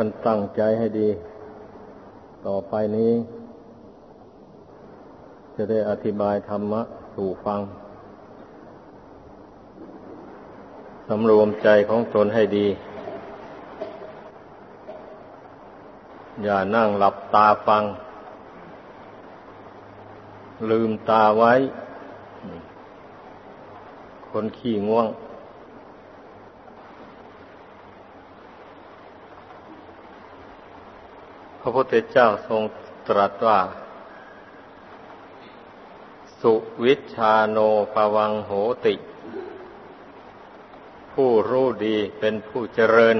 กันตั้งใจให้ดี ต่อไปนี้ จะได้อธิบายธรรมะสู่ฟัง สำรวมใจของตนให้ดี อย่านั่งหลับตาฟัง ลืมตาไว้ คนขี้ง่วง ระพุทธเจ้าทรงตรัสว่า สุวิชาโนปวังโหติ ผู้รู้ดีเป็นผู้เจริญ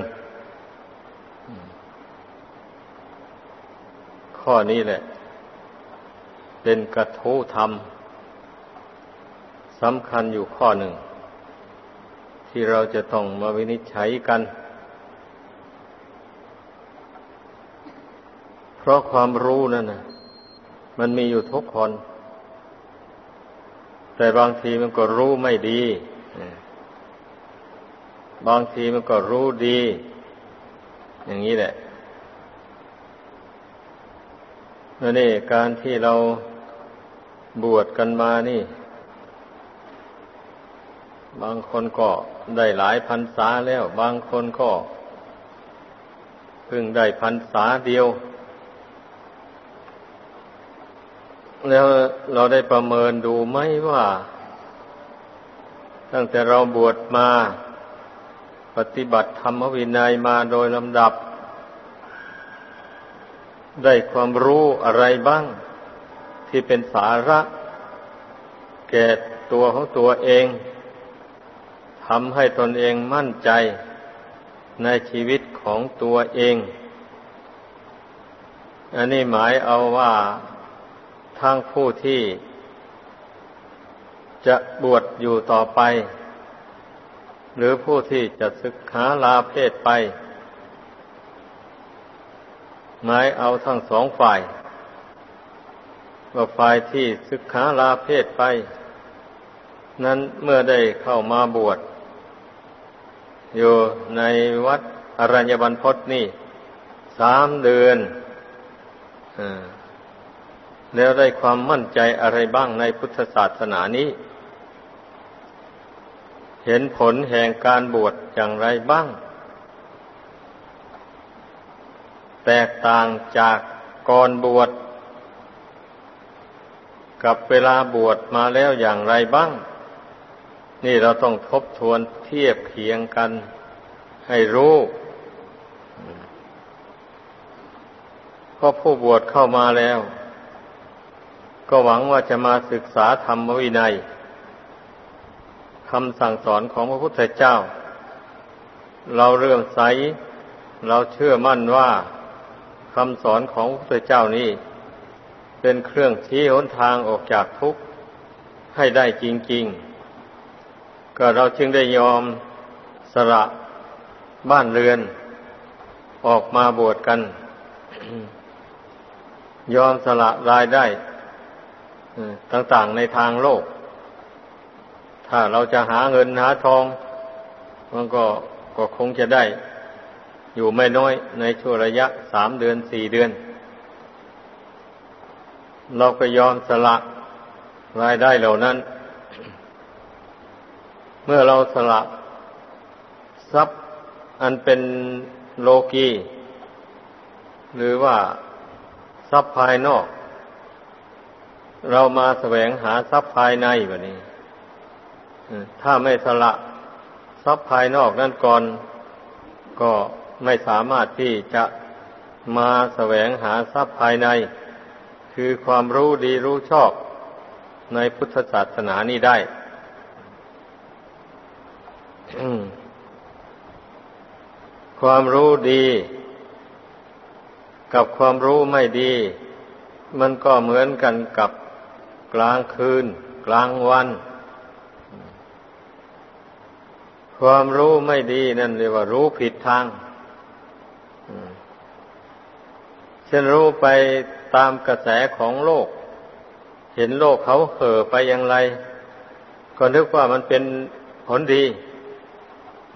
ข้อนี้แหละ เป็นกระทู้ธรรมสำคัญอยู่ข้อหนึ่ง ที่เราจะต้องมาวินิจฉัยกัน ราะความรู้นั่นนะมันมีอยู่ทุกคน แต่บางทีมันก็รู้ไม่ดี บางทีมันก็รู้ดี อย่างนี้แหละนั่นนี่การที่เราบวชกันมานี่ บางคนก็ได้หลายพันษาแล้ว บางคนก็เพิ่งได้พันษาเดียว แล้วเราได้ประเมินดูไหมว่า ตั้งแต่เราบวชมา ปฏิบัติธรรมวินัยมาโดยลำดับ ได้ความรู้อะไรบ้าง ที่เป็นสาระ แก่ตัวของตัวเองทำให้ตนเองมั่นใจในชีวิตของตัวเอง อันนี้หมายเอาว่า ทั้งผู้ที่จะบวชอยู่ต่อไป หรือผู้ที่จะศึกษาลาเพศไป หมายเอาทั้งสองฝ่ายว่าฝ่ายที่ศึกษาลาเพศไป นั้นเมื่อได้เข้ามาบวช อยู่ในวัดอรัญญบันพศนี่สามเดือนอ่า แล้วได้ความมั่นใจอะไรบ้างในพุทธศาสนานี้ เห็นผลแห่งการบวชอย่างไรบ้าง แตกต่างจากก่อนบวช กับเวลาบวชมาแล้วอย่างไรบ้าง นี่เราต้องทบทวนเทียบเคียงกันให้รู้เพราะผู้บวชเข้ามาแล้ว ก็หวังว่าจะมาศึกษาธรรมวินัยคำสั่งสอนของพระพุทธเจ้า เราเรื่มใส เราเชื่อมั่นว่าคำสอนของพระพุทธเจ้านี้เป็นเครื่องชี้หนทางออกจากทุกข์ให้ได้จริง ๆ ก็เราจึงได้ยอมสละบ้านเรือน ออกมาบวชกัน ยอมสละรายได้ ต่างๆในทางโลก ถ้าเราจะหาเงินหาทอง มันก็ก็คงจะได้ อยู่ไม่น้อยในช่วงระยะสามเดือนสี่เดือน เราก็ยอมสละรายได้เหล่านั้น เมื่อเราสละทรัพย์อันเป็นโลกี หรือว่าทรัพย์ภายนอก เรามาแสวงหาทรัพย์ภายในแบบนี้ถ้าไม่สละทรัพย์ภายนอกนั่นก่อน ก็ไม่สามารถที่จะมาแสวงหาทรัพย์ภายใน คือความรู้ดีรู้ชอบในพุทธศาสนานี้ได้ความรู้ดี กับความรู้ไม่ดี มันก็เหมือนกันกับ กลางคืน กลางวัน ความรู้ไม่ดีนั่นเรียกว่ารู้ผิดทางเช่นรู้ไปตามกระแสของโลก เห็นโลกเขาเห่อไปอย่างไร ก็นึกว่ามันเป็นผลดี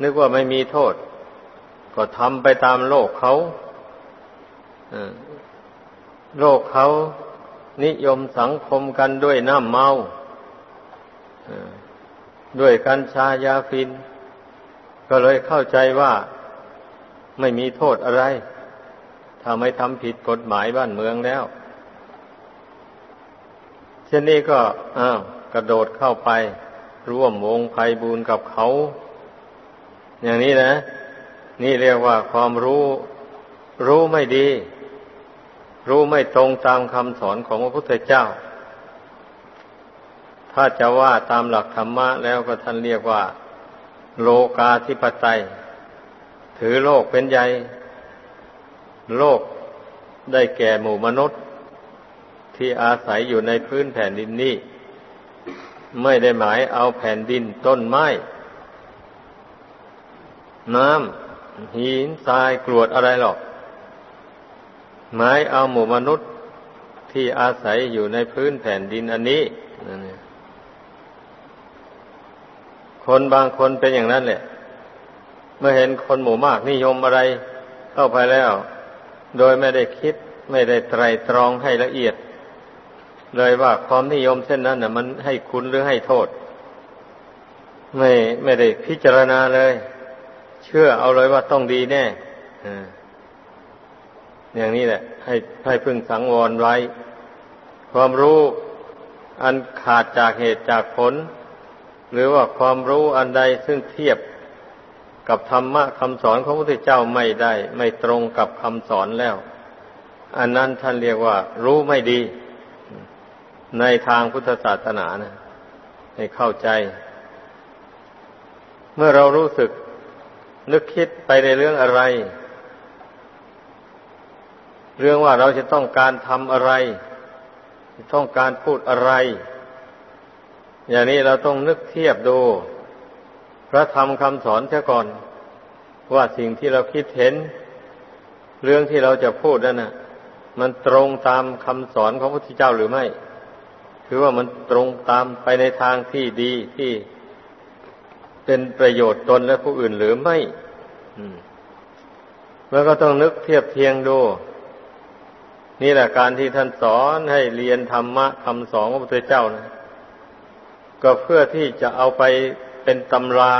นึกว่าไม่มีโทษ ก็ทำไปตามโลกเขาโลกเขา นิยมสังคมกันด้วยน้ำเมาด้วยกัญชายาฟิน ก็เลยเข้าใจว่าไม่มีโทษอะไร ถ้าไม่ทำผิดกฎหมายบ้านเมืองแล้ว เช่นนี้ก็อ้าวกระโดดเข้าไป ร่วมวงภัยบูนกับเขา อย่างนี้นะ นี่เรียกว่าความรู้ รู้ไม่ดี รู้ไม่ตรงตามคำสอนของพระพุทธเจ้า ถ้าจะว่าตามหลักธรรมะแล้วก็ท่านเรียกว่า โลกาธิปไตย ถือโลกเป็นใหญ่ โลกได้แก่หมู่มนุษย์ ที่อาศัยอยู่ในพื้นแผ่นดินนี้ ไม่ได้หมายเอาแผ่นดินต้นไม้ น้ำหินทรายกรวดอะไรหรอก หมายเอาหมู่มนุษย์ที่อาศัยอยู่ในพื้นแผ่นดินอันนี้นนคนบางคนเป็นอย่างนั้นแหละ เมื่อเห็นคนหมู่มากนิยมอะไรเข้าไปแล้ว โดยไม่ได้คิดไม่ได้ไตรตรองให้ละเอียด เลยว่าความนิยมเช่นนั้นน่ะ มันให้คุณหรือให้โทษ ไม่ไม่ได้พิจารณาเลย เชื่อเอาเลยว่าต้องดีแน่อ อย่างนี้แหละ ให้ให้พึ่งสังวรไว้ ความรู้อันขาดจากเหตุจากผล หรือว่าความรู้อันใดซึ่งเทียบกับธรรมะคำสอนของพระพุทธเจ้าไม่ได้ ไม่ตรงกับคำสอนแล้ว อันนั้นท่านเรียกว่า รู้ไม่ดี ในทางพุทธศาสนานะให้เข้าใจ เมื่อเรารู้สึกนึกคิดไปในเรื่องอะไร เรื่องว่าเราจะต้องการทำอะไร ต้องการพูดอะไร อย่างนี้เราต้องนึกเทียบดู พระธรรมคำสอนเสียก่อน ว่าสิ่งที่เราคิดเห็น เรื่องที่เราจะพูดนั่นนะมันตรงตามคำสอนของพระพุทธเจ้าหรือไม่คือว่ามันตรงตามไปในทางที่ดีที่เป็นประโยชน์ตนและผู้อื่นหรือไม่ แล้วก็ต้องนึกเทียบเทียงดู นี่แหละการที่ท่านสอนให้เรียนธรรมะคำสอนของพระพุทธเจ้านะก็เพื่อที่จะเอาไปเป็นตำรา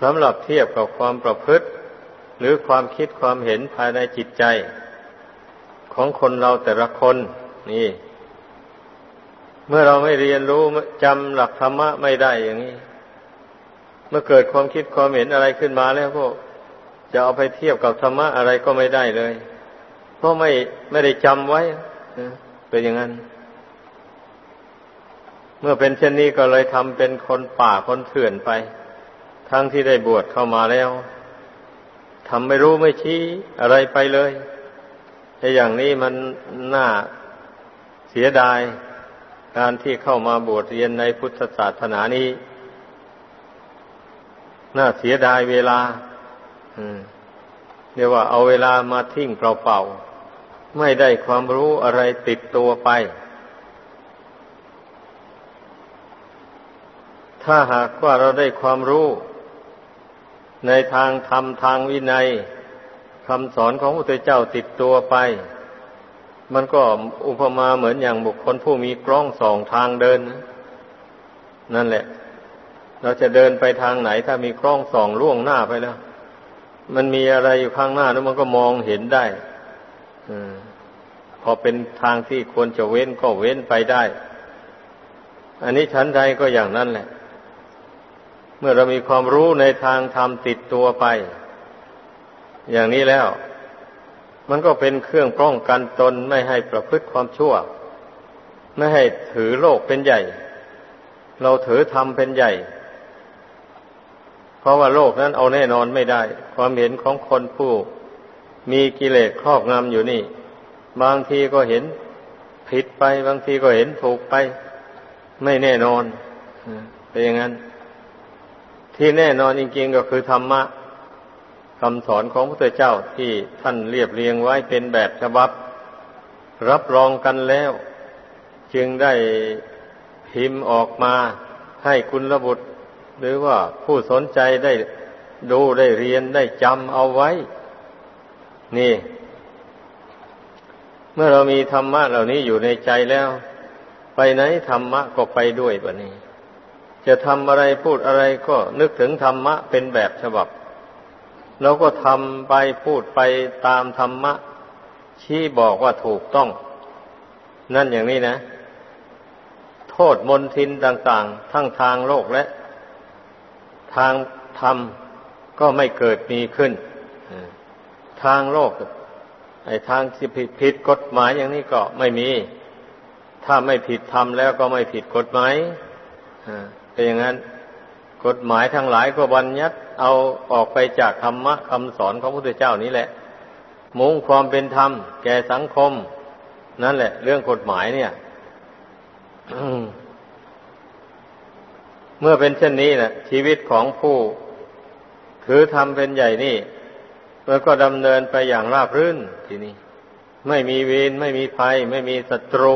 สำหรับเทียบกับความประพฤติ หรือความคิดความเห็นภายในจิตใจ ของคนเราแต่ละคนนี่ เมื่อเราไม่เรียนรู้จำหลักธรรมะไม่ได้อย่างนี้ เมื่อเกิดความคิดความเห็นอะไรขึ้นมาแล้วก็จะเอาไปเทียบกับธรรมะอะไรก็ไม่ได้เลย เพราะไม่ไม่ได้จำไว้เป็นอย่างนั้น เมื่อเป็นเช่นนี้ก็เลยทำเป็นคนป่าคนเถื่อนไป ทั้งที่ได้บวชเข้ามาแล้วทำไม่รู้ไม่ชี้อะไรไปเลยไอ้อย่างนี้มันน่าเสียดายการที่เข้ามาบวชเรียนในพุทธศาสนานี้ น่าเสียดายเวลา เรียกว่าเอาเวลามาทิ้งเปล่าๆไม่ได้ความรู้อะไรติดตัวไป ถ้าหากว่าเราได้ความรู้ ในทางธรรมทางวินัยคำสอนของพระพุทธเจ้าติดตัวไป มันก็อุปมาเหมือนอย่างบุคคลผู้มีกล้องสองทางเดิน นั่นแหละ เราจะเดินไปทางไหน ถ้ามีกล้องสองล่วงหน้าไปแล้ว มันมีอะไรอยู่ข้างหน้าแล้วมันก็มองเห็นได้อพอเป็นทางที่ควรจะเว้นก็เว้นไปได้ อันนี้ชั้นใดก็อย่างนั้นแหละ เมื่อเรามีความรู้ในทางธรรมติดตัวไป อย่างนี้แล้ว มันก็เป็นเครื่องป้องกันตนไม่ให้ประพฤติความชั่ว ไม่ให้ถือโลกเป็นใหญ่ เราถือธรรมเป็นใหญ่ เพราะว่าโลกนั้นเอาแน่นอนไม่ได้ ความเห็นของคนผู้มีกิเลสครอบงำอยู่นี่ บางทีก็เห็นผิดไป บางทีก็เห็นถูกไป ไม่แน่นอนเป็นอย่างนั้น ที่แน่นอนจริงๆก็คือธรรมะคำสอนของพระพุทธเจ้าที่ท่านเรียบเรียงไว้เป็นแบบฉบับ รับรองกันแล้ว จึงได้พิมพ์ออกมาให้คุณระบุตร หรือว่าผู้สนใจได้ดูได้เรียนได้จำเอาไว้ นี่ เมื่อเรามีธรรมะเหล่านี้อยู่ในใจแล้ว ไปไหนธรรมะก็ไปด้วยแบบนี้ จะทำอะไรพูดอะไรก็นึกถึงธรรมะเป็นแบบฉบับเราก็ทำไปพูดไปตามธรรมะ ชี้บอกว่าถูกต้อง นั่นอย่างนี้นะ โทษมนทินต่าง ๆ ทั้งทางโลกและ ทางธรรมก็ไม่เกิดมีขึ้น ทางโลกไอ้ทางที่ผิดผิดกฎหมายอย่างนี้ก็ไม่มี ถ้าไม่ผิดธรรมแล้วก็ไม่ผิดกฎหมายเป็นอย่างนั้นกฎหมายทั้งหลายก็บัญญัติเอาออกไปจากธรรมะคำสอนของพระพุทธเจ้านี้แหละ มุ่งความเป็นธรรม แก่สังคม นั่นแหละ เรื่องกฎหมายเนี่ย เมื่อเป็นเช่นนี้นะชีวิตของผู้ถือธรรมเป็นใหญ่นี่มันก็ดำเนินไปอย่างราบรื่นทีนี้ ไม่มีเวรไม่มีภัย ไม่มีศัตรู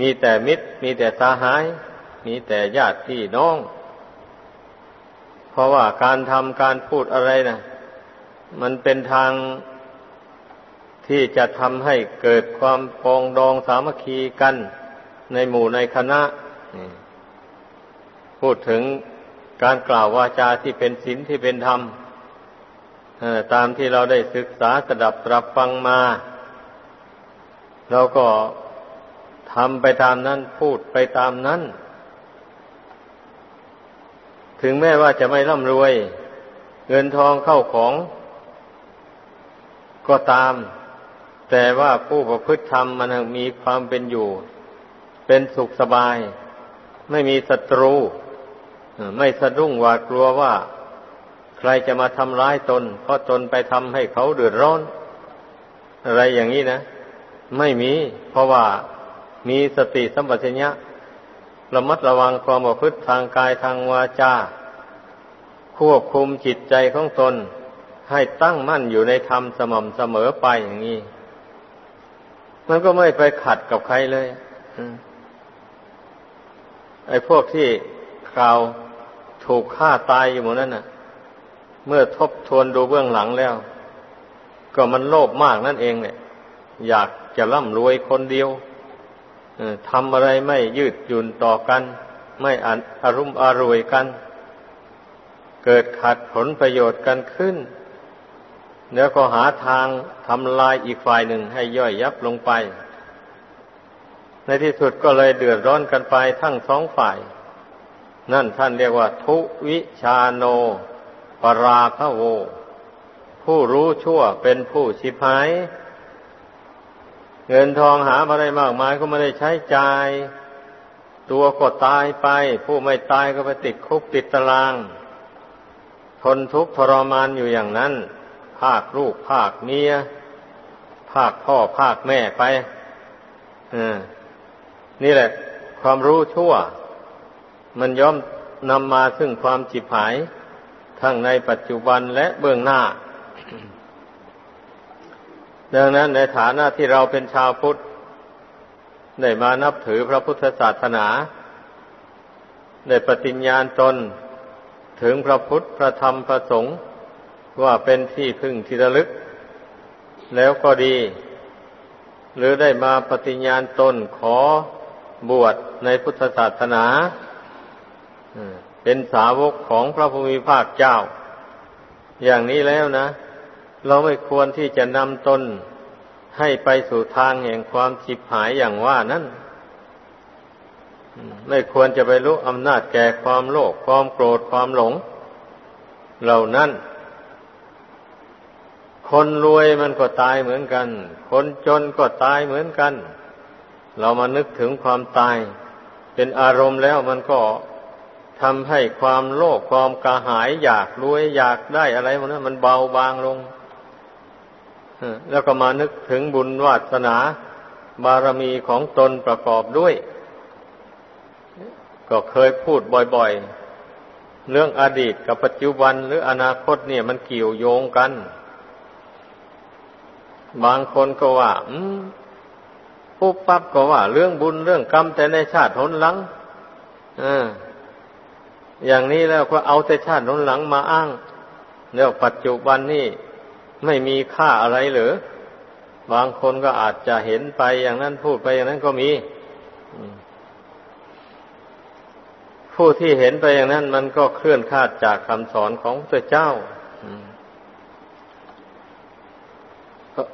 มีแต่มิตร มีแต่สาหาย มีแต่ญาติพี่น้อง เพราะว่าการทำการพูดอะไรนะมันเป็นทางที่จะทำให้เกิดความปองดองสามัคคีกัน ในหมู่ในคณะ พูดถึงการกล่าววาจาที่เป็นศีลที่เป็นธรรมตามที่เราได้ศึกษาสดับตรับฟังมาเราก็ทำไปตามนั้นพูดไปตามนั้น ถึงแม้ว่าจะไม่ร่ำรวย เงินทองเข้าของ ก็ตาม แต่ว่าผู้ประพฤติธรรมมันมีความเป็นอยู่ เป็นสุขสบาย ไม่มีศัตรู ไม่สะดุ้งหวาดกลัวว่า ใครจะมาทำร้ายตน เพราะตนไปทำให้เขาเดือดร้อน อะไรอย่างนี้นะ ไม่มี เพราะว่ามีสติสัมปชัญญะระมัดระวังความประพฤติทางกายทางวาจาควบคุมจิตใจของตน ให้ตั้งมั่นอยู่ในธรรมสม่ำเสมอไปอย่างนี้ มันก็ไม่ไปขัดกับใครเลย ไอ้พวกที่กล่าวถูกฆ่าตายอยู่หมดนั่นน่ะ เมื่อทบทวนดูเบื้องหลังแล้ว ก็มันโลภมากนั่นเองเนี่ย อยากจะร่ำรวยคนเดียวทำอะไรไม่ยืดหยุ่นต่อกัน ไม่อารุมอารวยกัน เกิดขัดผลประโยชน์กันขึ้นแล้วก็หาทางทำลายอีกฝ่ายหนึ่งให้ย่อยยับลงไป ในที่สุดก็เลยเดือดร้อนกันไปทั้งสองฝ่าย นั่นท่านเรียกว่า ทุวิชาโน ปราภโว ผู้รู้ชั่วเป็นผู้ชิบหาย เงินทองหามาได้มากมายก็ไม่ได้ใช้จ่าย ตัวก็ตายไป ผู้ไม่ตายก็ไปติดคุกติดตาราง ทนทุกข์ทรมานอยู่อย่างนั้น ภาคลูกภาคเมีย ภาคพ่อภาคแม่ไป นี่แหละ ความรู้ชั่ว มันย่อมนำมาซึ่งความจิบหาย ทั้งในปัจจุบันและเบื้องหน้า ดังนั้นในฐานะที่เราเป็นชาวพุทธ ได้มานับถือพระพุทธศาสนา ได้ปฏิญญาณตนถึงพระพุทธ พระธรรม พระสงฆ์ว่าเป็นที่พึ่งที่ระลึก แล้วก็ดี หรือได้มาปฏิญญาณตนขอ บวชในพุทธศาสนาเป็นสาวกของพระภูมิภาคเจ้า อย่างนี้แล้วนะ เราไม่ควรที่จะนำตนให้ไปสู่ทางแห่งความฉิบหายอย่างว่านั้นไม่ควรจะไปรู้อำนาจแก่ความโลภความโกรธความหลง เหล่านั้น คนรวยมันก็ตายเหมือนกัน คนจนก็ตายเหมือนกัน เรามานึกถึงความตาย เป็นอารมณ์แล้วมันก็ทำให้ความโลภความกระหาย อยากรวยอยากได้อะไรมันนั้นมันเบาบางลงแล้วก็มานึกถึงบุญวาสนา บารมีของตนประกอบด้วย ก็เคยพูดบ่อยๆ เรื่องอดีตกับปัจจุบันหรืออนาคตเนี่ยมันเกี่ยวโยงกัน บางคนก็ว่า ปุ๊บปั๊บก็ว่า เรื่องบุญเรื่องกรรมแต่ในชาติหนหลังออย่างนี้แล้วก็เอาแต่ชาตินหลังมาอ้างแล้วปัจจุบันนี่ไม่มีค่าอะไรหรือบางคนก็อาจจะเห็นไปอย่างนั้นพูดไปอย่างนั้นก็มี ผู้ที่เห็นไปอย่างนั้น มันก็เคลื่อนคาดจากคำสอนของพระเจ้า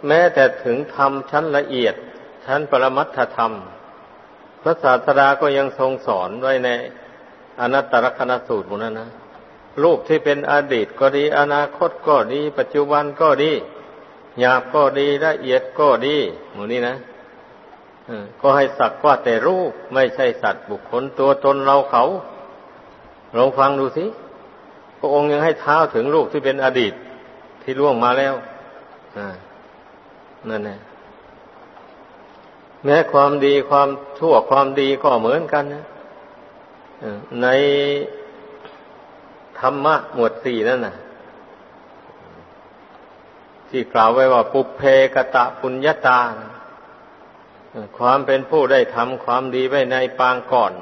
แม้แต่ถึงธรรมชั้นละเอียด ชั้นปรมัตถธรรม พระศาสดาก็ยังทรงสอนไว้ในอนัตตลกนสูตรหมดนั้นนะรูปที่เป็นอดีตก็ดี อนาคตก็ดี ปัจจุบันก็ดีหยาบก็ดีละเอียดก็ดีหมดนี้นะก็ให้สักว่าแต่รูปไม่ใช่สัตว์บุคคลตัวตนเราเขาลองฟังดูสิพระองค์ยังให้เท้าถึงรูปที่เป็นอดีตที่ล่วงมาแล้วนั่นแหละ แม้ความดีความชั่วความดีก็เหมือนกันนะในธรรมะหมวดสี่นั่นนะที่กล่าวไว้ว่าปุเพกตะปุญญาตา ความเป็นผู้ได้ทำความดีไว้ในปางก่อน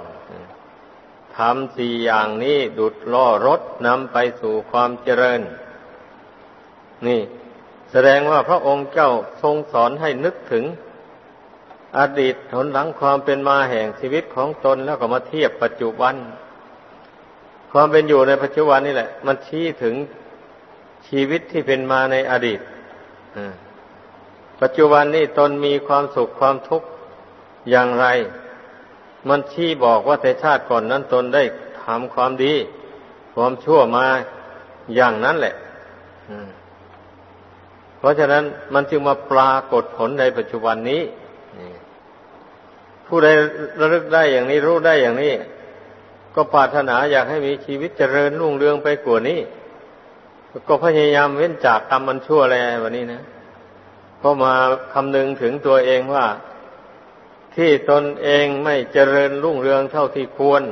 ทำสี่อย่างนี้ดุดล่อรถนำไปสู่ความเจริญ นี่ แสดงว่าพระองค์เจ้าทรงสอนให้นึกถึง อดีตหนหลังความเป็นมาแห่งชีวิตของตนแล้วก็มาเทียบปัจจุบัน ความเป็นอยู่ในปัจจุบันนี่แหละ มันชี้ถึงชีวิตที่เป็นมาในอดีตปัจจุบันนี้ตนมีความสุขความทุกข์อย่างไร มันชี้บอกว่าแต่ชาติก่อนนั้นตนได้ทำความดี ความชั่วมาอย่างนั้นแหละเพราะฉะนั้นมันจึงมาปรากฏผลในปัจจุบันนี้ ผู้ใดระลึกได้อย่างนี้รู้ได้อย่างนี้ ก็ปรารถนาอยากให้มีชีวิตเจริญรุ่งเรืองไปกว่านี้ ก็พยายามเว้นจากกรรมมันชั่วอะไรวันนี้นะก็มาคำนึงถึงตัวเองว่า ที่ตนเองไม่เจริญรุ่งเรืองเท่าที่ควร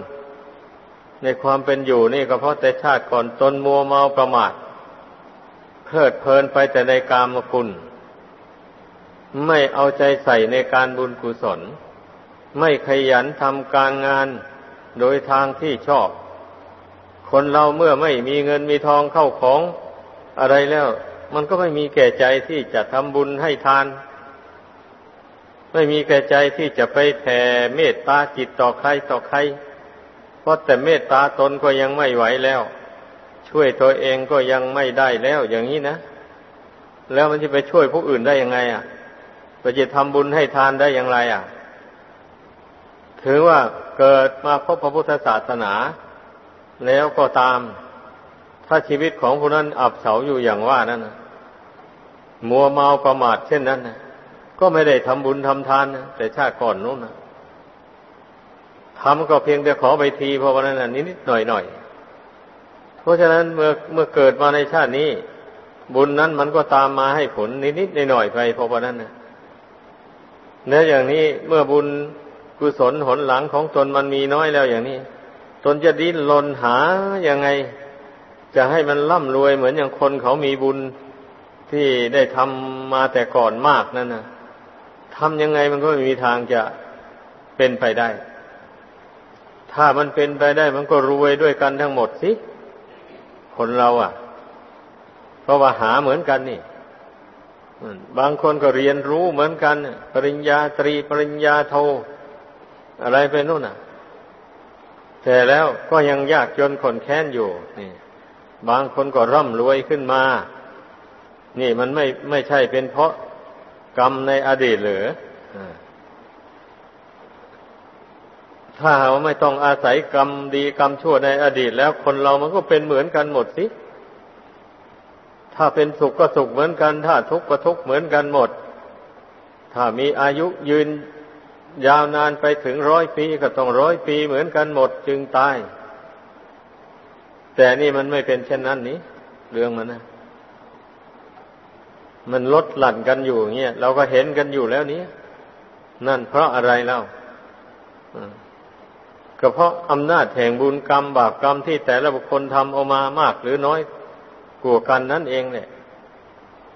ในความเป็นอยู่นี่ก็เพราะแต่ชาติก่อนตนมัวเมาประมาทเพลิดเพลินไปแต่ในกามคุณ ไม่เอาใจใส่ในการบุญกุศล ไม่ขยันทำการงานโดยทางที่ชอบ คนเราเมื่อไม่มีเงินมีทองเข้าของอะไรแล้ว มันก็ไม่มีแก่ใจที่จะทำบุญให้ทาน ไม่มีแก่ใจที่จะไปแผ่เมตตาจิตต่อใครต่อใคร เพราะแต่เมตตาตนก็ยังไม่ไหวแล้ว ช่วยตัวเองก็ยังไม่ได้แล้วอย่างนี้นะ แล้วมันจะไปช่วยผู้อื่นได้ยังไง อะไปจะทำบุญให้ทานได้อย่างไร อะ ถือว่าเกิดมาพบพระพุทธศาสนา แล้วก็ตาม ถ้าชีวิตของผู้นั้นอับเฉาอยู่อย่างว่านั่นนะมัวเมาประมาทเช่นนั้นนะก็ไม่ได้ทำบุญทำทานนะแต่ชาติก่อนนู้นนะทำก็เพียงแต่ขอไปทีเพราะวันนั้นนิดนิดหน่อยหน่อยเพราะฉะนั้นเมื่อเมื่อเกิดมาในชาตินี้ บุญนั้นมันก็ตามมาให้ผลนิดนิดหน่อยหน่อยไปเพราะวันนั้นนะเนื้ออย่างนี้เมื่อบุญ กุศลหนหลังของตนมันมีน้อยแล้วอย่างนี้ ตนจะดิ้นรนหายังไง จะให้มันร่ำรวยเหมือนอย่างคนเขามีบุญที่ได้ทำมาแต่ก่อนมากนั่นนะทำยังไงมันก็ไม่มีทางจะเป็นไปได้ ถ้ามันเป็นไปได้มันก็รวยด้วยกันทั้งหมดสิ คนเราอะ เพราะว่าหาเหมือนกันนี่บางคนก็เรียนรู้เหมือนกัน ปริญญาตรีปริญญาโท อะไรไปนู่นน่ะ แต่แล้วก็ยังยากจนคนแค้นอยู่ นี่ บางคนก็ร่ำรวยขึ้นมา นี่มันไม่ไม่ใช่เป็นเพราะกรรมในอดีตหรือถ้าหาว่าไม่ต้องอาศัยกรรมดีกรรมชั่วในอดีตแล้วคนเรามันก็เป็นเหมือนกันหมดสิ ถ้าเป็นสุขก็สุขเหมือนกัน ถ้าทุกข์ก็ทุกข์เหมือนกันหมด ถ้ามีอายุยืน ยาวนานไปถึงร้อยปีก็ต้องร้อยปีเหมือนกันหมดจึงตาย แต่นี่มันไม่เป็นเช่นนั้นนี้เรื่องมันนะมันลดหลั่นกันอยู่เงี้ยเราก็เห็นกันอยู่แล้วนี้นั่นเพราะอะไรเล่าก็เพราะอำนาจแห่งบุญกรรมบาปกรรมที่แต่ละบุคคลทำออกมามากหรือน้อยกว่ากันนั่นเองเนี่ย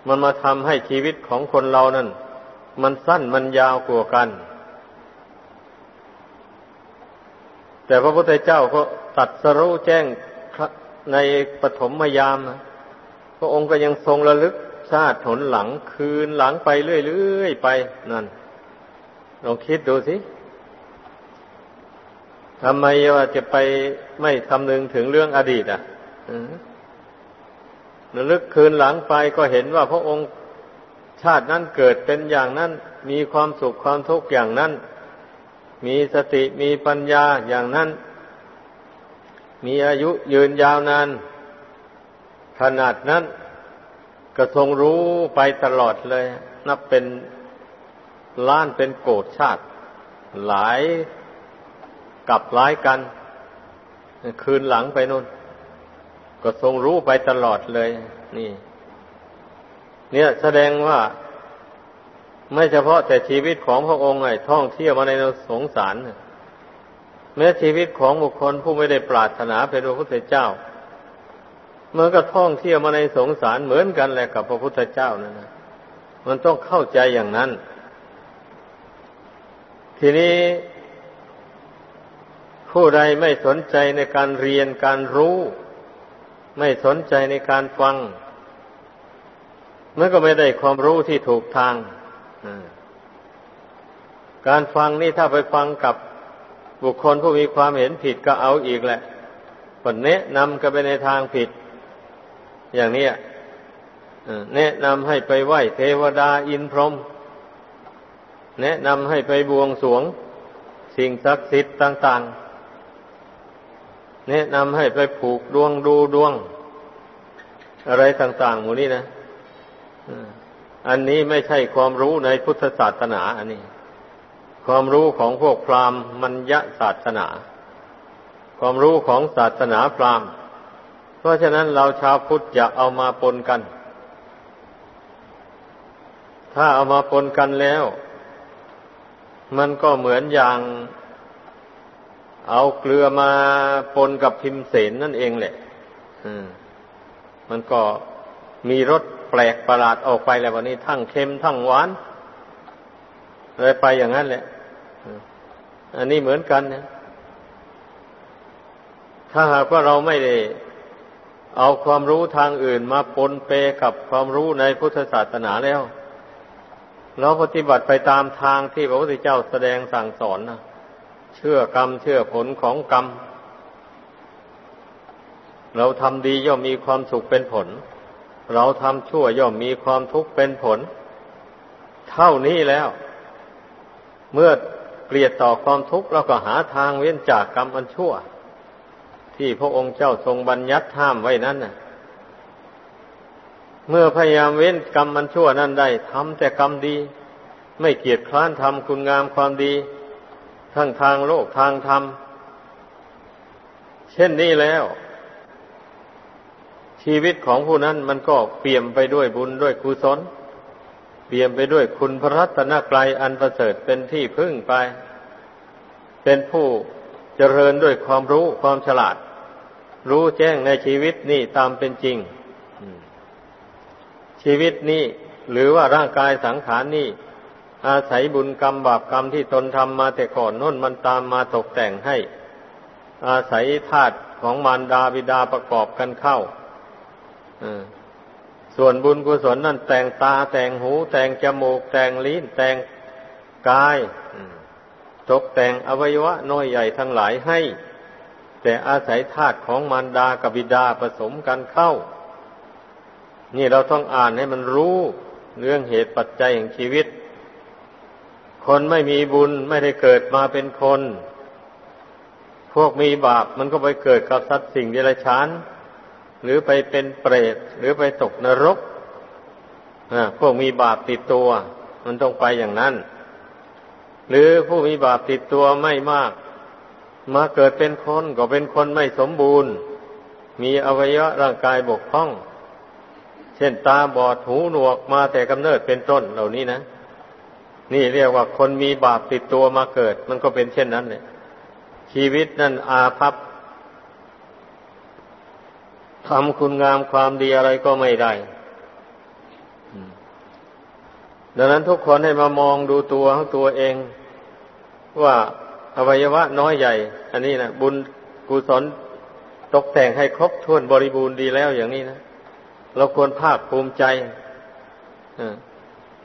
มันมาทำให้ชีวิตของคนเรานั่นมันสั้นมันยาวกว่ากัน แต่พระพุทธเจ้าก็ตัดสรู้แจ้งในปฐมยาม พระองค์ก็ยังทรงระลึกชาติหนหลังคืนหลังไปเรื่อยๆไปนั่นลองคิดดูสิทำไมว่าจะไปไม่คำนึงถึงเรื่องอดีตอะระลึกคืนหลังไปก็เห็นว่าพระองค์ชาตินั้นเกิดเป็นอย่างนั้น มีความสุขความทุกข์อย่างนั้น มีสติมีปัญญาอย่างนั้น มีอายุยืนยาวนาน ขนาดนั้นก็ทรงรู้ไปตลอดเลย นับเป็นล้านเป็นโกดชาติ หลายกับหลายกัน คืนหลังไปนู่นก็ทรงรู้ไปตลอดเลย นี่ เนี่ยแสดงว่า ไม่เฉพาะแต่ชีวิตของพระองค์ไงท่องเที่ยวมาในสงสารแม้ชีวิตของบุคคลผู้ไม่ได้ปรารถนาเป็นพระพุทธเจ้าเมื่อก็ท่องเที่ยวมาในสงสารเหมือนกันแหละกับพระพุทธเจ้านั่นนะมันต้องเข้าใจอย่างนั้น ทีนี้ ผู้ใดไม่สนใจในการเรียนการรู้ ไม่สนใจในการฟังมันก็ไม่ได้ความรู้ที่ถูกทาง การฟังนี่ถ้าไปฟังกับบุคคลผู้มีความเห็นผิดก็เอาอีกแหละผลแนะนำก็ไปในทางผิด อย่างนี้แนะนำให้ไปไหว้เทวดาอินพรหมแนะนำให้ไปบวงสวง สิ่งศักดิ์สิทธิ์ต่าง ๆ แนะนำให้ไปผูกดวงดูดวง อะไรต่าง ๆ หมู่นี้นะ อันนี้ไม่ใช่ความรู้ในพุทธศาสนา อันนี้ ความรู้ของพวกพราหมณ์มัญญศาสนา ความรู้ของศาสนาพราหมณ์ เพราะฉะนั้นเราชาวพุทธอย่าเอามาปนกัน ถ้าเอามาปนกันแล้ว มันก็เหมือนอย่างเอาเกลือมาปนกับพิมเสนนั่นเองแหละมันก็มีรส ลกประหลาดออกไปแล้ววันนี้ทั้งเค็มทั้งหวานเลยไปอย่างนั้นแหละ อันนี้เหมือนกันนะถ้าหากว่าเราไม่ได้เอาความรู้ทางอื่นมาปนเปกับความรู้ในพุทธศาสนาแล้ว เราปฏิบัติไปตามทางที่พระพุทธเจ้าแสดงสั่งสอนนะเชื่อกรรมเชื่อผลของกรรม เราทำดีย่อมมีความสุขเป็นผล เราทำชั่วย่อมมีความทุกข์เป็นผล เท่านี้แล้ว เมื่อเกลียดต่อความทุกข์เราก็หาทางเว้นจากกรรมอันชั่ว ที่พระองค์เจ้าทรงบัญญัติห้ามไว้นั้นนะเมื่อพยายามเว้นกรรมมันชั่วนั้นได้ทำแต่กรรมดี ไม่เกียจคร้านทำคุณงามความดี ทั้งทางโลกทางธรรม เช่นนี้แล้ว ชีวิตของผู้นั้นมันก็เปี่ยมไปด้วยบุญด้วยกุศลเปี่ยมไปด้วยคุณพระรัตนกรัยอันประเสริฐเป็นที่พึ่งไป เป็นผู้เจริญด้วยความรู้ความฉลาด รู้แจ้งในชีวิตนี่ตามเป็นจริง ชีวิตนี้หรือว่าร่างกายสังขารนี่อาศัยบุญกรรมบาปกรรมที่ตนทำมาแต่ก่อนน้นมันตามมาตกแต่งให้ อาศัยธาตุของมารดาบิดาประกอบกันเข้า ส่วนบุญกุศลนั่นแต่งตาแต่งหู แต่งจมูก แต่งลิ้นแต่งกายตกแต่งอวัยวะน้อยใหญ่ทั้งหลายให้ แต่อาศัยธาตุของมารดากับบิดาผสมกันเข้า นี่เราต้องอ่านให้มันรู้เรื่องเหตุปัจจัยแห่งชีวิต คนไม่มีบุญไม่ได้เกิดมาเป็นคน พวกมีบาปมันก็ไปเกิดกับสัตว์สิ่งเดรัจฉาน หรือไปเป็นเปรต หรือไปตกนรกพวกมีบาปติดตัว มันต้องไปอย่างนั้น หรือผู้มีบาปติดตัวไม่มาก มาเกิดเป็นคนก็เป็นคนไม่สมบูรณ์ มีอวัยวะร่างกายบกพร่อง เช่นตาบอดหูหนวกมาแต่กำเนิดเป็นต้นเหล่านี้นะ นี่เรียกว่าคนมีบาปติดตัวมาเกิด มันก็เป็นเช่นนั้นเลยชีวิตนั่นอาภัพ ทำคุณงามความดีอะไรก็ไม่ได้ ดังนั้นทุกคนให้มามองดูตัวของตัวเอง ว่าอวัยวะน้อยใหญ่ อันนี้นะบุญกุศลตกแต่งให้ครบถ้วนบริบูรณ์ดีแล้วอย่างนี้นะเราควรภาคภูมิใจ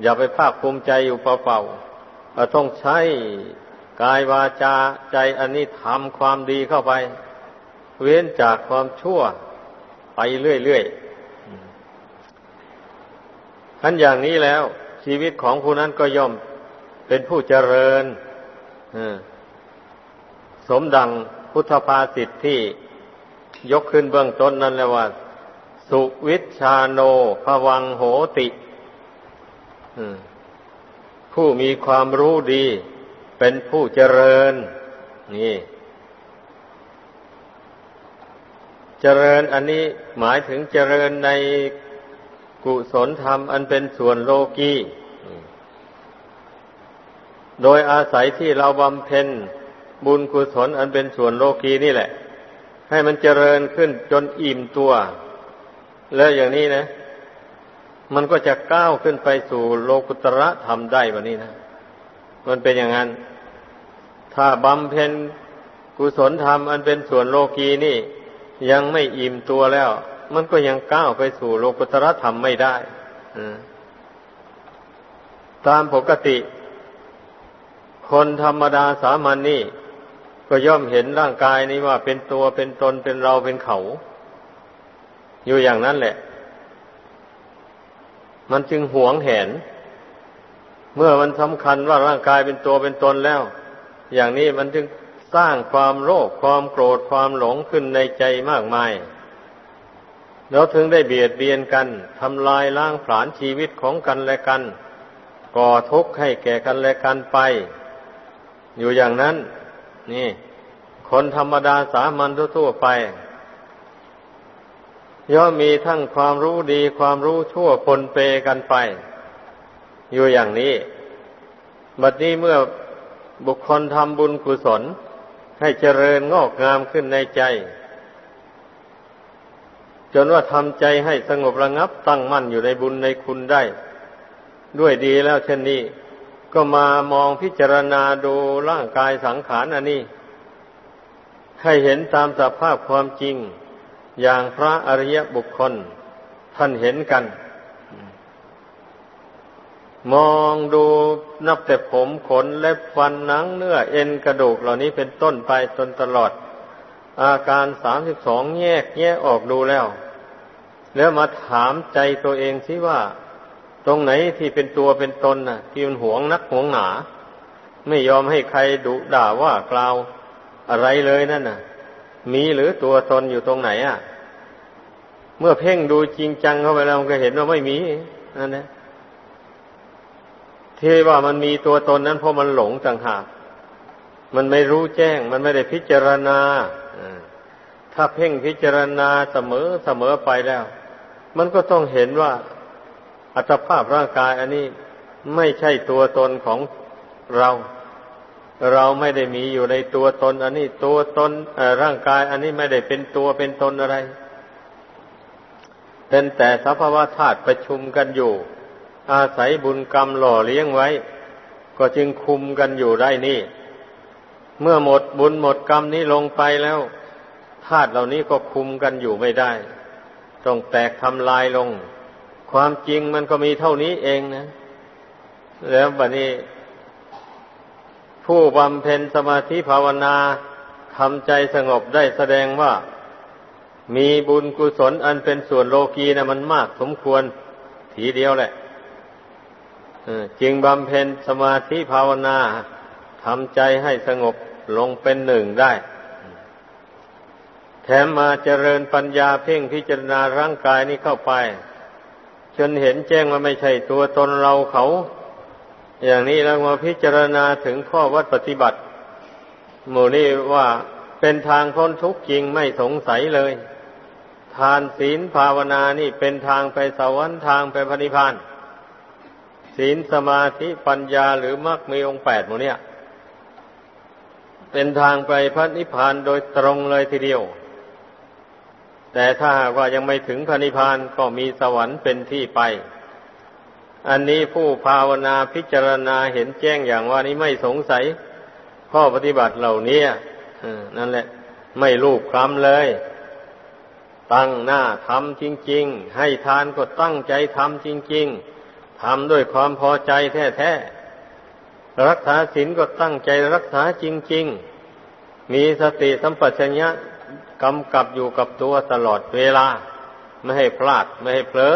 อย่าไปภาคภูมิใจอยู่เปล่าๆต้องใช้กายวาจาใจอันนี้ทำความดีเข้าไป เว้นจากความชั่ว ไปเรื่อยๆทันอย่างนี้แล้ว ชีวิตของผู้นั้นก็ย่อมเป็นผู้เจริญสมดังพุทธภาษิตที่ยกขึ้นเบื้องต้นนั่นแหละว่า สุวิชาโนภวังโหติผู้มีความรู้ดี เป็นผู้เจริญ นี่ เจริญอันนี้หมายถึงเจริญในกุศลธรรมอันเป็นส่วนโลกีโดยอาศัยที่เราบำเพ็ญบุญกุศลอันเป็นส่วนโลกีนี่แหละ ให้มันเจริญขึ้นจนอิ่มตัว แล้วอย่างนี้นะ มันก็จะก้าวขึ้นไปสู่โลกุตระธรรมได้วันนี้นะ มันเป็นอย่างนั้น ถ้าบำเพ็ญกุศลธรรมอันเป็นส่วนโลกีนี่ ยังไม่อิ่มตัวแล้ว มันก็ยังก้าวไปสู่โลกุตรธรรมไม่ได้ตามปกติ คนธรรมดาสามัญนนี่ ก็ย่อมเห็นร่างกายนี้ว่าเป็นตัวเป็นตนเป็นเราเป็นเขา อยู่อย่างนั้นแหละ มันจึงหวงเห็นเมื่อมันสำคัญว่าร่างกายเป็นตัวเป็นตนแล้ว อย่างนี้มันจึง สร้างความโลภความโกรธความหลงขึ้นในใจมากมาย แล้วถึงได้เบียดเบียนกันทำลายล้างผลาญชีวิตของกันและกัน ก่อทุกข์ให้แก่กันและกันไป อยู่อย่างนั้น นี่ คนธรรมดาสามัญทั่วไป ย่อมมีทั้งความรู้ดีความรู้ชั่วปนเปกันไป อยู่อย่างนี้ บัดนี้เมื่อบุคคลทำบุญกุศล ให้เจริญงอกงามขึ้นในใจ จนว่าทำใจให้สงบระงับตั้งมั่นอยู่ในบุญในคุณได้ ด้วยดีแล้วเช่นนี้ก็มามองพิจารณาดูร่างกายสังขารอันนี้ ให้เห็นตามสภาพความจริง อย่างพระอริยบุคคลท่านเห็นกัน มองดูนับแต่ผมขนเล็บฟันหนังเนื้อเอ็นกระดูกเหล่านี้เป็นต้นไปจนตลอด อาการสามสิบสองแยกแยกออกดูแล้ว แล้วมาถามใจตัวเองสิว่า ตรงไหนที่เป็นตัวเป็นตนน่ะ ที่มันหวงนักหวงหนา ไม่ยอมให้ใครดุด่าว่ากล่าวอะไรเลยนั่นน่ะ มีหรือตัวตนอยู่ตรงไหนอะ เมื่อเพ่งดูจริงจังเข้าไปแล้วมันก็เห็นว่าไม่มีนั่นนะ ที่ว่ามันมีตัวตนนั้นเพราะมันหลงต่างหากมันไม่รู้แจ้ง มันไม่ได้พิจารณาถ้าเพ่งพิจารณาเสมอเสมอไปแล้ว มันก็ต้องเห็นว่าอัตภาพร่างกายอันนี้ไม่ใช่ตัวตนของเรา เราไม่ได้มีอยู่ในตัวตน อันนี้ตัวตนร่างกาย อันนี้ไม่ได้เป็นตัวเป็นตนอะไร เป็นแต่สภาวะธาตุประชุมกันอยู่ อาศัยบุญกรรมหล่อเลี้ยงไว้ ก็จึงคุมกันอยู่ได้นี่ เมื่อหมดบุญหมดกรรมนี้ลงไปแล้วธาตุเหล่านี้ก็คุมกันอยู่ไม่ได้ ต้องแตกทำลายลง ความจริงมันก็มีเท่านี้เองนะ แล้วบัดนี้ ผู้บำเพ็ญสมาธิภาวนาทำใจสงบได้แสดงว่า มีบุญกุศลอันเป็นส่วนโลกีนะมันมากสมควร ทีเดียวแหละ จึงบำเพ็ญสมาธิภาวนาทำใจให้สงบลงเป็นหนึ่งได้ แถมมาเจริญปัญญาเพ่งพิจารณาร่างกายนี้เข้าไป จนเห็นแจ้งว่าไม่ใช่ตัวตนเราเขา อย่างนี้แล้วมาพิจารณาถึงข้อวัดปฏิบัติ หมู่นี้ว่าเป็นทางพ้นทุกข์จริงไม่สงสัยเลย ทานศีลภาวนานี่เป็นทางไปสวรรค์ทางไปพระนิพพาน ศีลสมาธิปัญญาหรือมรรคมีองค์แปดหมู่นี้เป็นทางไปพระนิพพานโดยตรงเลยทีเดียว แต่ถ้าหากว่ายังไม่ถึงพระนิพพานก็มีสวรรค์เป็นที่ไป อันนี้ผู้ภาวนาพิจารณาเห็นแจ้งอย่างว่านี้ไม่สงสัย ข้อปฏิบัติเหล่านี้นั่นแหละ ไม่ลูกคล้ำเลย ตั้งหน้าทำจริง ๆ ให้ทานก็ตั้งใจทำจริง ๆ ทำด้วยความพอใจแท้ๆ รักษาศีลก็ตั้งใจรักษาจริง ๆ มีสติสัมปชัญญะกำกับอยู่กับตัวตลอดเวลา ไม่ให้พลาดไม่ให้เผลอ